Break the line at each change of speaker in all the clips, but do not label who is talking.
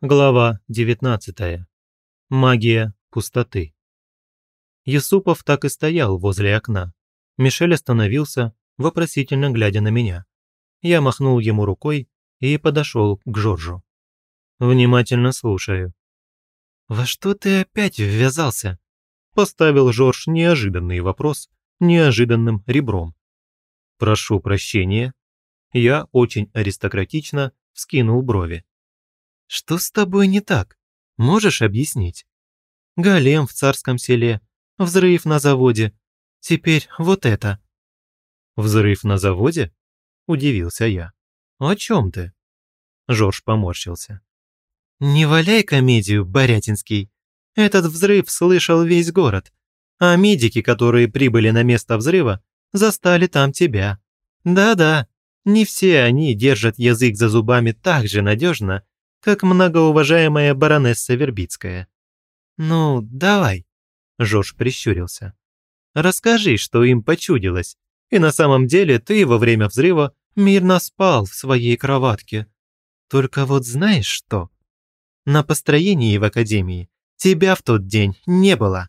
Глава 19. Магия пустоты. Юсупов так и стоял возле окна. Мишель остановился, вопросительно глядя на меня. Я махнул ему рукой и подошел к Жоржу. Внимательно слушаю. «Во что ты опять ввязался?» Поставил Жорж неожиданный вопрос неожиданным ребром. «Прошу прощения». Я очень аристократично вскинул брови. Что с тобой не так? Можешь объяснить? Голем в царском селе, взрыв на заводе. Теперь вот это. Взрыв на заводе? Удивился я. О чем ты? Жорж поморщился. Не валяй комедию, Борятинский. Этот взрыв слышал весь город. А медики, которые прибыли на место взрыва, застали там тебя. Да-да, не все они держат язык за зубами так же надежно, как многоуважаемая баронесса Вербицкая. «Ну, давай», – Жорж прищурился. «Расскажи, что им почудилось, и на самом деле ты во время взрыва мирно спал в своей кроватке. Только вот знаешь что? На построении в академии тебя в тот день не было.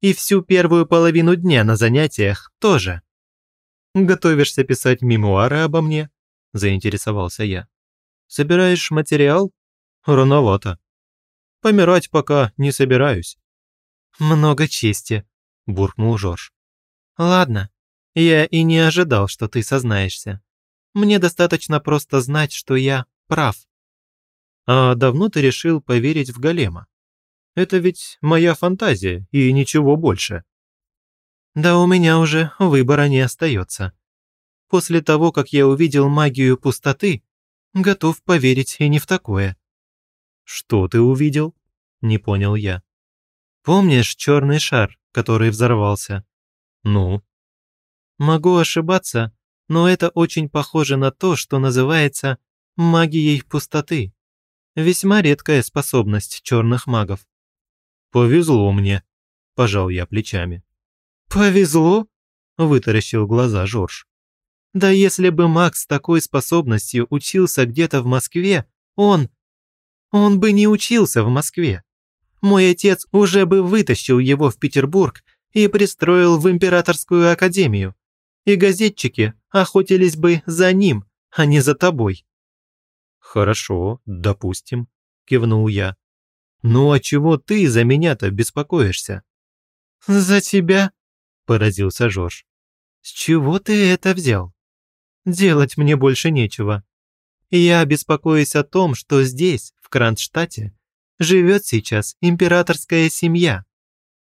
И всю первую половину дня на занятиях тоже. Готовишься писать мемуары обо мне? Заинтересовался я. Собираешь материал? Рановато. Помирать пока не собираюсь. Много чести, буркнул Жорж. Ладно, я и не ожидал, что ты сознаешься. Мне достаточно просто знать, что я прав. А давно ты решил поверить в голема? Это ведь моя фантазия и ничего больше. Да у меня уже выбора не остается. После того, как я увидел магию пустоты, готов поверить и не в такое. «Что ты увидел?» – не понял я. «Помнишь черный шар, который взорвался?» «Ну?» «Могу ошибаться, но это очень похоже на то, что называется магией пустоты. Весьма редкая способность черных магов». «Повезло мне», – пожал я плечами. «Повезло?» – вытаращил глаза Жорж. «Да если бы маг с такой способностью учился где-то в Москве, он...» Он бы не учился в Москве. Мой отец уже бы вытащил его в Петербург и пристроил в Императорскую академию. И газетчики охотились бы за ним, а не за тобой». «Хорошо, допустим», – кивнул я. «Ну а чего ты за меня-то беспокоишься?» «За тебя?» – поразился Жорж. «С чего ты это взял? Делать мне больше нечего. Я беспокоюсь о том, что здесь, в Кронштадте, живет сейчас императорская семья.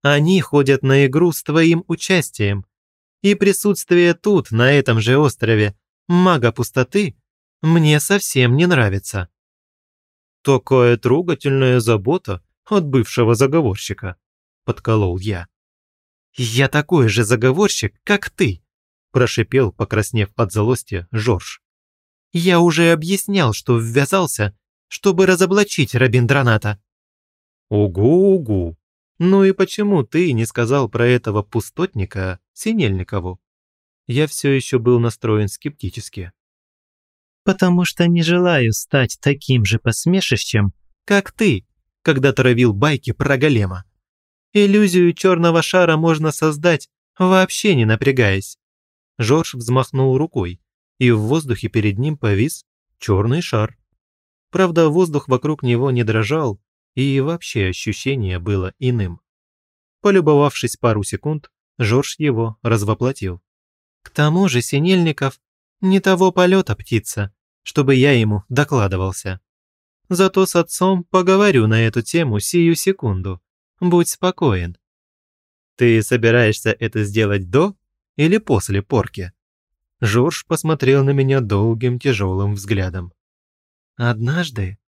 Они ходят на игру с твоим участием. И присутствие тут, на этом же острове, мага пустоты, мне совсем не нравится. Такая трогательная забота от бывшего заговорщика, подколол я. Я такой же заговорщик, как ты, прошипел, покраснев от злости, Жорж. Я уже объяснял, что ввязался чтобы разоблачить Рабиндраната». «Угу-угу. Ну и почему ты не сказал про этого пустотника Синельникову?» Я все еще был настроен скептически. «Потому что не желаю стать таким же посмешищем, как ты, когда травил байки про голема. Иллюзию черного шара можно создать, вообще не напрягаясь». Жорж взмахнул рукой, и в воздухе перед ним повис черный шар. Правда, воздух вокруг него не дрожал, и вообще ощущение было иным. Полюбовавшись пару секунд, Жорж его развоплотил. «К тому же Синельников не того полета птица, чтобы я ему докладывался. Зато с отцом поговорю на эту тему сию секунду. Будь спокоен». «Ты собираешься это сделать до или после порки?» Жорж посмотрел на меня долгим тяжелым взглядом. «Однажды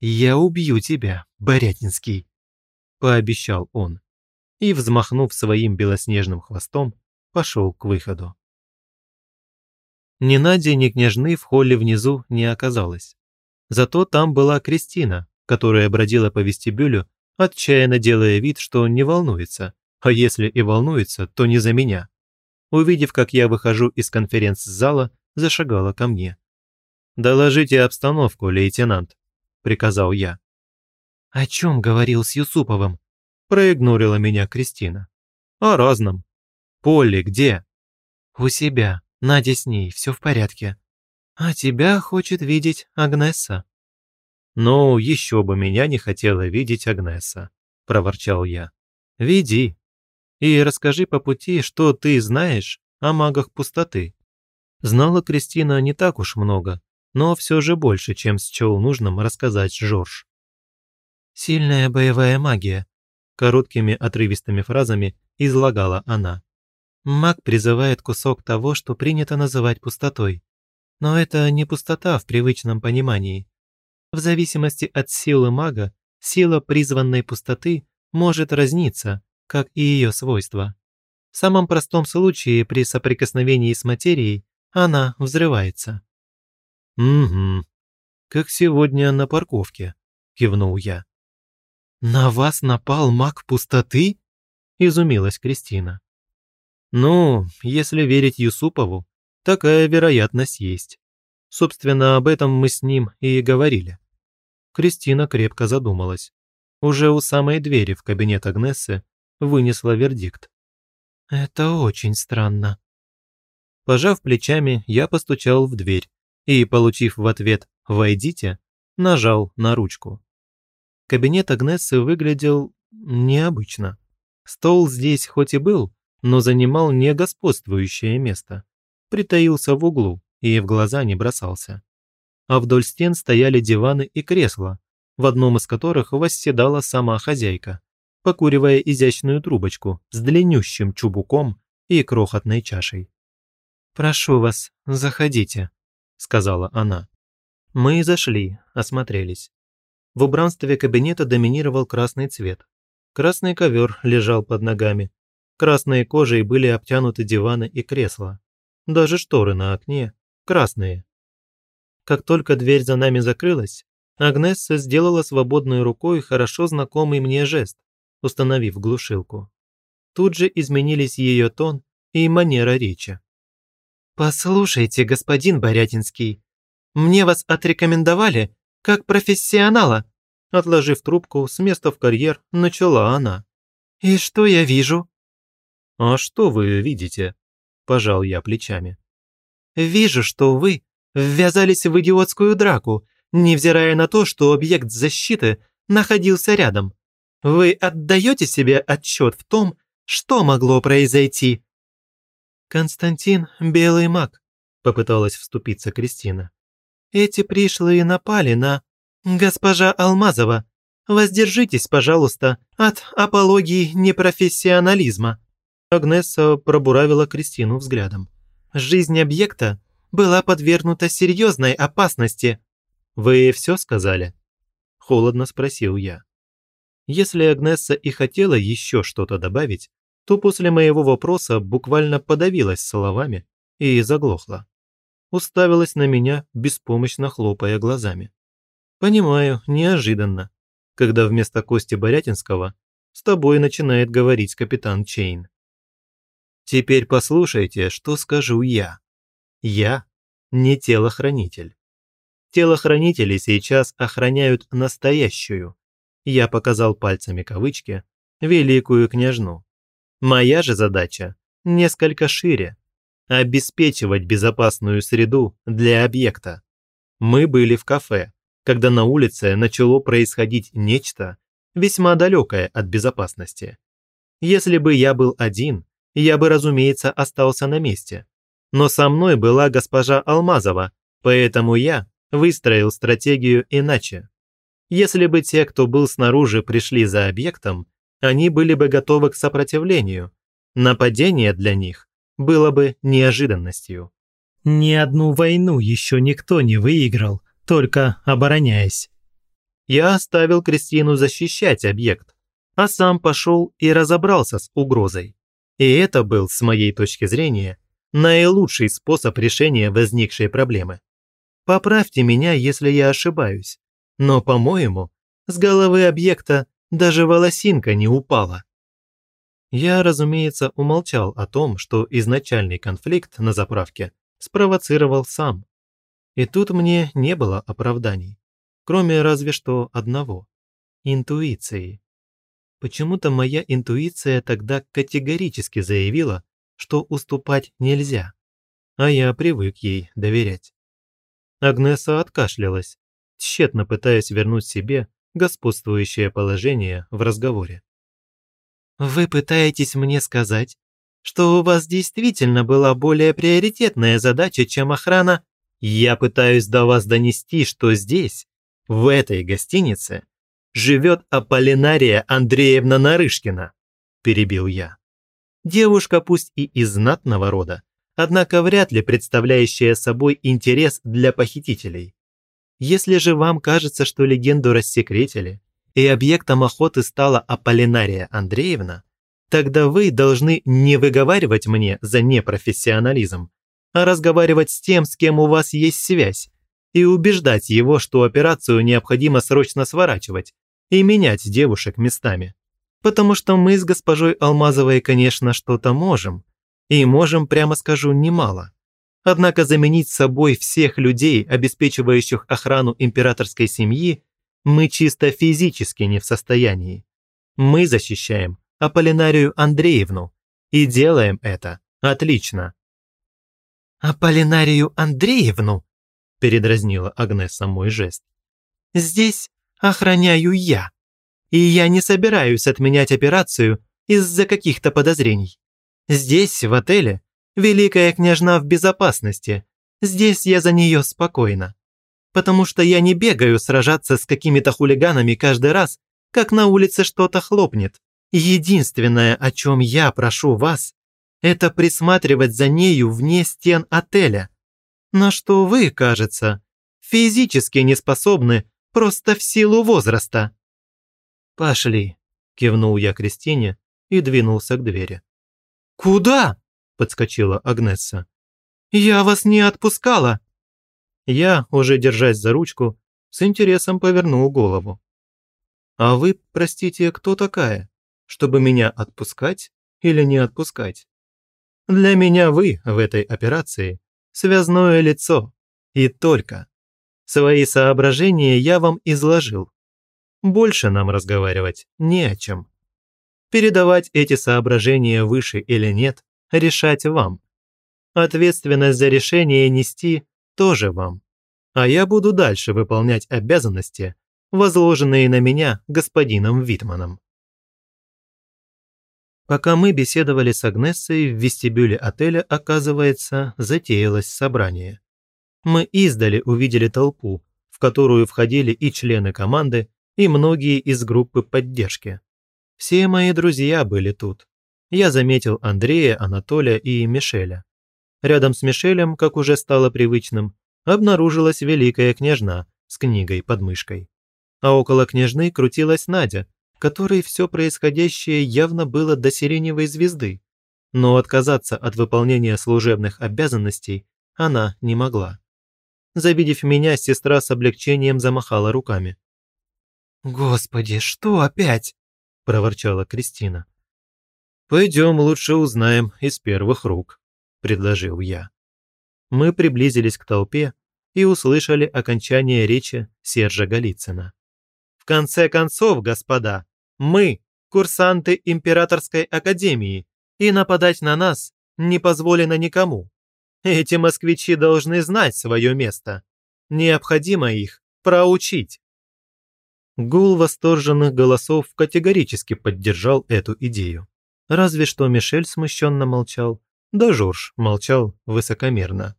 я убью тебя, Борятинский», – пообещал он и, взмахнув своим белоснежным хвостом, пошел к выходу. Ни Нади, ни княжны в холле внизу не оказалось. Зато там была Кристина, которая бродила по вестибюлю, отчаянно делая вид, что не волнуется, а если и волнуется, то не за меня. Увидев, как я выхожу из конференц-зала, зашагала ко мне. «Доложите обстановку, лейтенант», – приказал я. «О чем говорил с Юсуповым?» – проигнорила меня Кристина. «О разном. Полли где?» «У себя. Надя с ней, все в порядке. А тебя хочет видеть Агнесса». «Ну, еще бы меня не хотела видеть Агнесса», – проворчал я. «Веди. И расскажи по пути, что ты знаешь о магах пустоты». Знала Кристина не так уж много, но все же больше, чем счел нужным рассказать Жорж. «Сильная боевая магия», – короткими отрывистыми фразами излагала она. Маг призывает кусок того, что принято называть пустотой. Но это не пустота в привычном понимании. В зависимости от силы мага, сила призванной пустоты может разниться, как и ее свойства. В самом простом случае при соприкосновении с материей она взрывается. «Угу, как сегодня на парковке», – кивнул я. «На вас напал маг пустоты?» – изумилась Кристина. «Ну, если верить Юсупову, такая вероятность есть. Собственно, об этом мы с ним и говорили». Кристина крепко задумалась. Уже у самой двери в кабинет Агнессы вынесла вердикт. «Это очень странно». Пожав плечами, я постучал в дверь и, получив в ответ «Войдите», нажал на ручку. Кабинет Агнессы выглядел необычно. Стол здесь хоть и был, но занимал не господствующее место. Притаился в углу и в глаза не бросался. А вдоль стен стояли диваны и кресла, в одном из которых восседала сама хозяйка, покуривая изящную трубочку с длиннющим чубуком и крохотной чашей. «Прошу вас, заходите», – сказала она. Мы зашли, осмотрелись. В убранстве кабинета доминировал красный цвет. Красный ковер лежал под ногами. Красные кожей были обтянуты диваны и кресла. Даже шторы на окне красные. Как только дверь за нами закрылась, Агнесса сделала свободной рукой хорошо знакомый мне жест, установив глушилку. Тут же изменились ее тон и манера речи. «Послушайте, господин Борятинский, мне вас отрекомендовали как профессионала», отложив трубку с места в карьер, начала она. «И что я вижу?» «А что вы видите?» – пожал я плечами. «Вижу, что вы ввязались в идиотскую драку, невзирая на то, что объект защиты находился рядом. Вы отдаете себе отчет в том, что могло произойти?» «Константин – белый маг», – попыталась вступиться Кристина. «Эти пришлые напали на госпожа Алмазова. Воздержитесь, пожалуйста, от апологии непрофессионализма». Агнесса пробуравила Кристину взглядом. «Жизнь объекта была подвергнута серьезной опасности». «Вы все сказали?» – холодно спросил я. Если Агнесса и хотела еще что-то добавить, то после моего вопроса буквально подавилась словами и заглохла. Уставилась на меня, беспомощно хлопая глазами. Понимаю, неожиданно, когда вместо Кости Борятинского с тобой начинает говорить капитан Чейн. Теперь послушайте, что скажу я. Я не телохранитель. Телохранители сейчас охраняют настоящую, я показал пальцами кавычки, великую княжну. Моя же задача несколько шире – обеспечивать безопасную среду для объекта. Мы были в кафе, когда на улице начало происходить нечто весьма далекое от безопасности. Если бы я был один, я бы, разумеется, остался на месте. Но со мной была госпожа Алмазова, поэтому я выстроил стратегию иначе. Если бы те, кто был снаружи, пришли за объектом, они были бы готовы к сопротивлению. Нападение для них было бы неожиданностью. Ни одну войну еще никто не выиграл, только обороняясь. Я оставил Кристину защищать объект, а сам пошел и разобрался с угрозой. И это был, с моей точки зрения, наилучший способ решения возникшей проблемы. Поправьте меня, если я ошибаюсь, но, по-моему, с головы объекта даже волосинка не упала. Я, разумеется, умолчал о том, что изначальный конфликт на заправке спровоцировал сам. И тут мне не было оправданий, кроме разве что одного. интуицией. Почему-то моя интуиция тогда категорически заявила, что уступать нельзя, а я привык ей доверять. Агнеса откашлялась, тщетно пытаясь вернуть себе господствующее положение в разговоре. «Вы пытаетесь мне сказать, что у вас действительно была более приоритетная задача, чем охрана? Я пытаюсь до вас донести, что здесь, в этой гостинице, живет Аполлинария Андреевна Нарышкина», – перебил я. Девушка пусть и из знатного рода, однако вряд ли представляющая собой интерес для похитителей. Если же вам кажется, что легенду рассекретили, и объектом охоты стала Аполлинария Андреевна, тогда вы должны не выговаривать мне за непрофессионализм, а разговаривать с тем, с кем у вас есть связь, и убеждать его, что операцию необходимо срочно сворачивать, и менять девушек местами. Потому что мы с госпожой Алмазовой, конечно, что-то можем. И можем, прямо скажу, немало. Однако заменить собой всех людей, обеспечивающих охрану императорской семьи, мы чисто физически не в состоянии. Мы защищаем Аполлинарию Андреевну и делаем это отлично. «Аполлинарию Андреевну?» – передразнила Агнеса мой жест. «Здесь охраняю я. И я не собираюсь отменять операцию из-за каких-то подозрений. Здесь, в отеле, Великая княжна в безопасности. Здесь я за нее спокойна. Потому что я не бегаю сражаться с какими-то хулиганами каждый раз, как на улице что-то хлопнет. Единственное, о чем я прошу вас, это присматривать за нею вне стен отеля. На что вы, кажется, физически не способны просто в силу возраста». «Пошли», – кивнул я Кристине и двинулся к двери. «Куда?» – подскочила Агнесса. «Я вас не отпускала!» Я, уже держась за ручку, с интересом повернул голову. «А вы, простите, кто такая, чтобы меня отпускать или не отпускать? Для меня вы в этой операции связное лицо, и только. Свои соображения я вам изложил. Больше нам разговаривать не о чем. Передавать эти соображения выше или нет, решать вам. Ответственность за решение нести тоже вам. А я буду дальше выполнять обязанности, возложенные на меня господином Витманом. Пока мы беседовали с Агнессой, в вестибюле отеля, оказывается, затеялось собрание мы издали увидели толпу, в которую входили и члены команды, и многие из группы поддержки. Все мои друзья были тут. Я заметил Андрея, Анатолия и Мишеля. Рядом с Мишелем, как уже стало привычным, обнаружилась великая княжна с книгой под мышкой. А около княжны крутилась Надя, которой все происходящее явно было до сиреневой звезды. Но отказаться от выполнения служебных обязанностей она не могла. Завидев меня, сестра с облегчением замахала руками. «Господи, что опять?» – проворчала Кристина. «Пойдем лучше узнаем из первых рук», – предложил я. Мы приблизились к толпе и услышали окончание речи Сержа Голицына. «В конце концов, господа, мы – курсанты Императорской Академии, и нападать на нас не позволено никому. Эти москвичи должны знать свое место. Необходимо их проучить. Гул восторженных голосов категорически поддержал эту идею. Разве что Мишель смущенно молчал, да Жорж молчал высокомерно.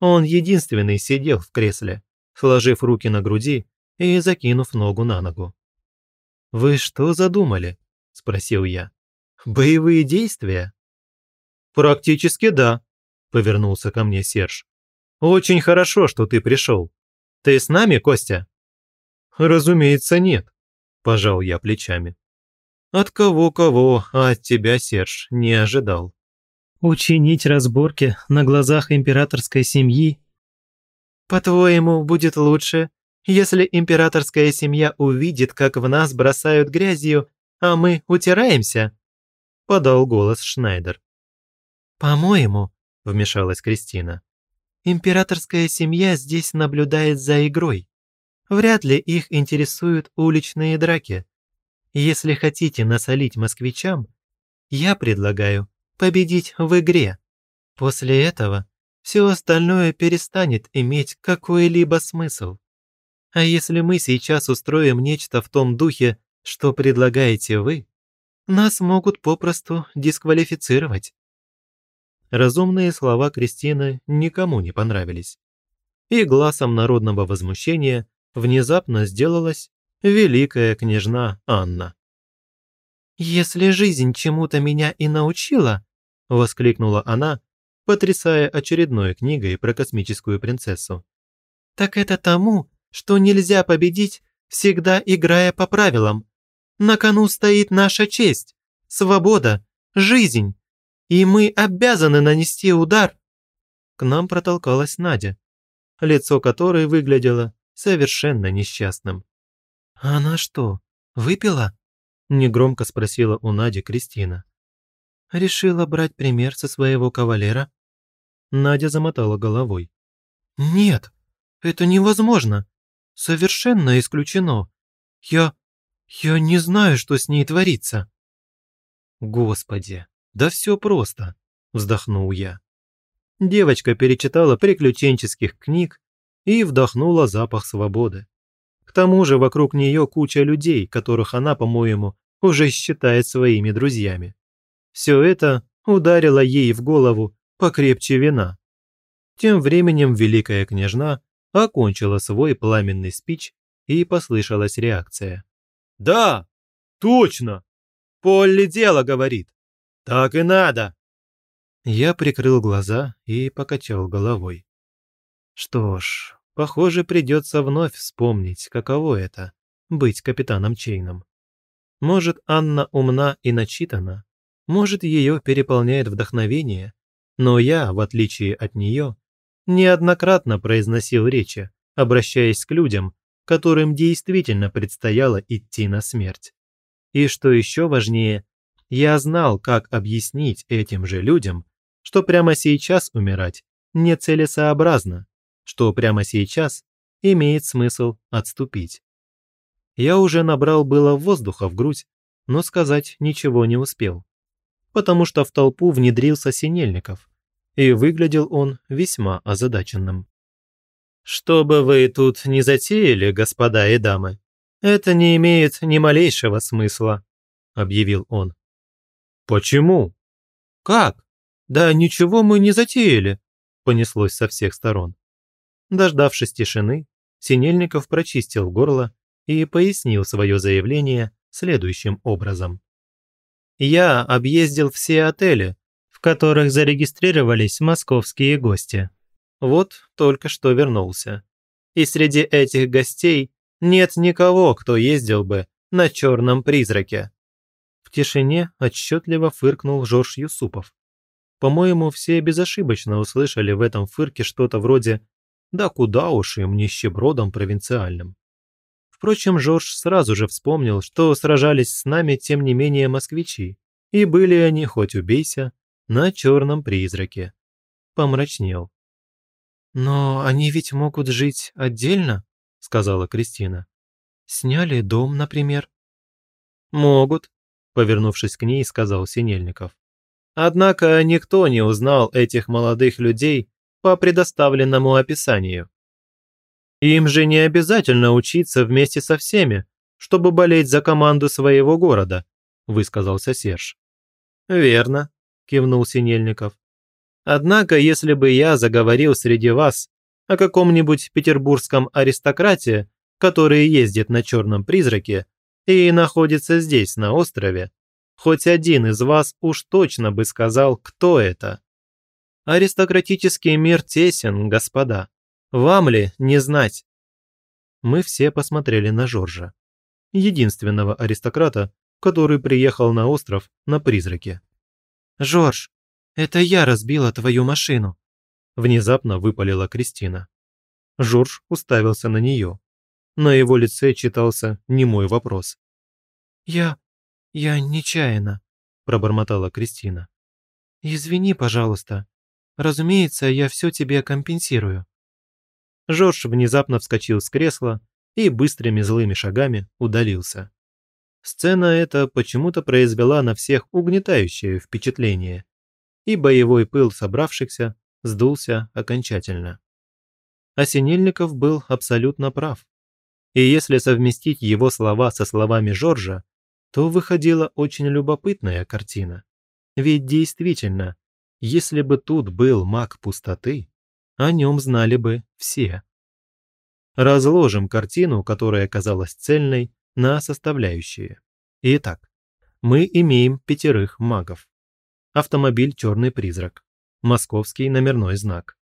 Он единственный сидел в кресле, сложив руки на груди и закинув ногу на ногу. «Вы что задумали?» – спросил я. «Боевые действия?» «Практически да», повернулся ко мне Серж. «Очень хорошо, что ты пришел. Ты с нами, Костя?» «Разумеется, нет», – пожал я плечами. «От кого-кого, а от тебя, Серж, не ожидал». «Учинить разборки на глазах императорской семьи?» «По-твоему, будет лучше, если императорская семья увидит, как в нас бросают грязью, а мы утираемся?» – подал голос Шнайдер. «По-моему, вмешалась Кристина. Императорская семья здесь наблюдает за игрой. Вряд ли их интересуют уличные драки. Если хотите насолить москвичам, я предлагаю победить в игре. После этого все остальное перестанет иметь какой-либо смысл. А если мы сейчас устроим нечто в том духе, что предлагаете вы, нас могут попросту дисквалифицировать. Разумные слова Кристины никому не понравились. И глазом народного возмущения внезапно сделалась великая княжна Анна. «Если жизнь чему-то меня и научила», – воскликнула она, потрясая очередной книгой про космическую принцессу, «так это тому, что нельзя победить, всегда играя по правилам. На кону стоит наша честь, свобода, жизнь, и мы обязаны нанести удар». К нам протолкалась Надя, лицо которой выглядело совершенно несчастным. «Она что, выпила?» – негромко спросила у Нади Кристина. «Решила брать пример со своего кавалера?» Надя замотала головой. «Нет, это невозможно. Совершенно исключено. Я... я не знаю, что с ней творится». «Господи, да все просто», – вздохнул я. Девочка перечитала приключенческих книг и вдохнула запах свободы. К тому же вокруг нее куча людей, которых она, по-моему, уже считает своими друзьями. Все это ударило ей в голову покрепче вина. Тем временем великая княжна окончила свой пламенный спич и послышалась реакция. «Да, точно! Полли дело говорит. Так и надо!» Я прикрыл глаза и покачал головой. Что ж, похоже, придется вновь вспомнить, каково это – быть капитаном Чейном. Может, Анна умна и начитана, может, ее переполняет вдохновение, но я, в отличие от нее, неоднократно произносил речи, обращаясь к людям, которым действительно предстояло идти на смерть. И что еще важнее, я знал, как объяснить этим же людям, что прямо сейчас умирать нецелесообразно, что прямо сейчас имеет смысл отступить. Я уже набрал было воздуха в грудь, но сказать ничего не успел, потому что в толпу внедрился Синельников, и выглядел он весьма озадаченным. «Что бы вы тут ни затеяли, господа и дамы, это не имеет ни малейшего смысла», – объявил он. «Почему?» «Как? Да ничего мы не затеяли», – понеслось со всех сторон. Дождавшись тишины, Синельников прочистил горло и пояснил свое заявление следующим образом. «Я объездил все отели, в которых зарегистрировались московские гости. Вот только что вернулся. И среди этих гостей нет никого, кто ездил бы на черном призраке». В тишине отчетливо фыркнул Жорж Юсупов. По-моему, все безошибочно услышали в этом фырке что-то вроде «Да куда уж им нищебродом провинциальным». Впрочем, Жорж сразу же вспомнил, что сражались с нами тем не менее москвичи, и были они, хоть убейся, на черном призраке. Помрачнел. «Но они ведь могут жить отдельно?» – сказала Кристина. «Сняли дом, например?» «Могут», – повернувшись к ней, сказал Синельников. Однако никто не узнал этих молодых людей по предоставленному описанию. Им же не обязательно учиться вместе со всеми, чтобы болеть за команду своего города, высказался Серж. Верно, кивнул Синельников. Однако, если бы я заговорил среди вас о каком-нибудь петербургском аристократе, который ездит на черном призраке и находится здесь, на острове, Хоть один из вас уж точно бы сказал, кто это. Аристократический мир тесен, господа. Вам ли не знать? Мы все посмотрели на Жоржа. Единственного аристократа, который приехал на остров на призраке. «Жорж, это я разбила твою машину», – внезапно выпалила Кристина. Жорж уставился на нее. На его лице читался немой вопрос. «Я «Я нечаянно», – пробормотала Кристина. «Извини, пожалуйста. Разумеется, я все тебе компенсирую». Жорж внезапно вскочил с кресла и быстрыми злыми шагами удалился. Сцена эта почему-то произвела на всех угнетающее впечатление, и боевой пыл собравшихся сдулся окончательно. Осенильников был абсолютно прав. И если совместить его слова со словами Жоржа, то выходила очень любопытная картина. Ведь действительно, если бы тут был маг пустоты, о нем знали бы все. Разложим картину, которая казалась цельной, на составляющие. Итак, мы имеем пятерых магов. Автомобиль «Черный призрак», московский номерной знак.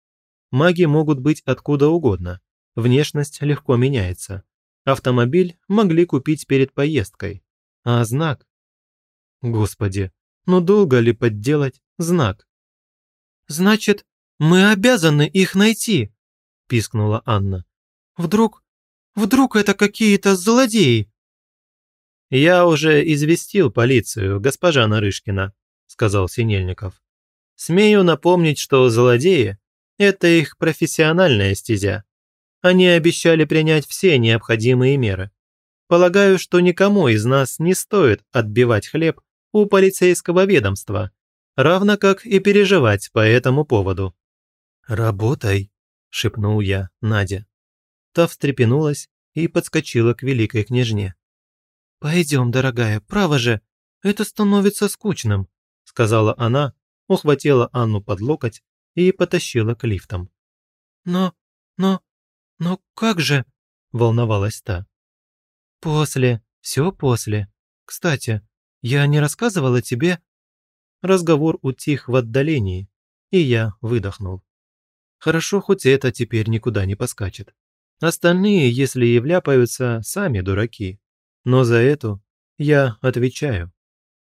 Маги могут быть откуда угодно, внешность легко меняется. Автомобиль могли купить перед поездкой, а знак... Господи, ну долго ли подделать знак?
«Значит, мы обязаны их найти», – пискнула Анна. «Вдруг, вдруг это какие-то злодеи?»
«Я уже известил полицию, госпожа Нарышкина», – сказал Синельников. «Смею напомнить, что злодеи – это их профессиональная стезя. Они обещали принять все необходимые меры. Полагаю, что никому из нас не стоит отбивать хлеб у полицейского ведомства, равно как и переживать по этому поводу.
«Работай», – шепнул я Надя.
Та встрепенулась и подскочила к великой княжне.
«Пойдем, дорогая, право же, это становится скучным», – сказала она, ухватила Анну под локоть и потащила к лифтам. «Но, но, но как же?» – волновалась та. «После, все после. Кстати, я не рассказывала тебе...»
Разговор утих в отдалении, и я выдохнул. Хорошо, хоть это теперь никуда не поскачет. Остальные, если и вляпаются, сами дураки. Но за эту я отвечаю.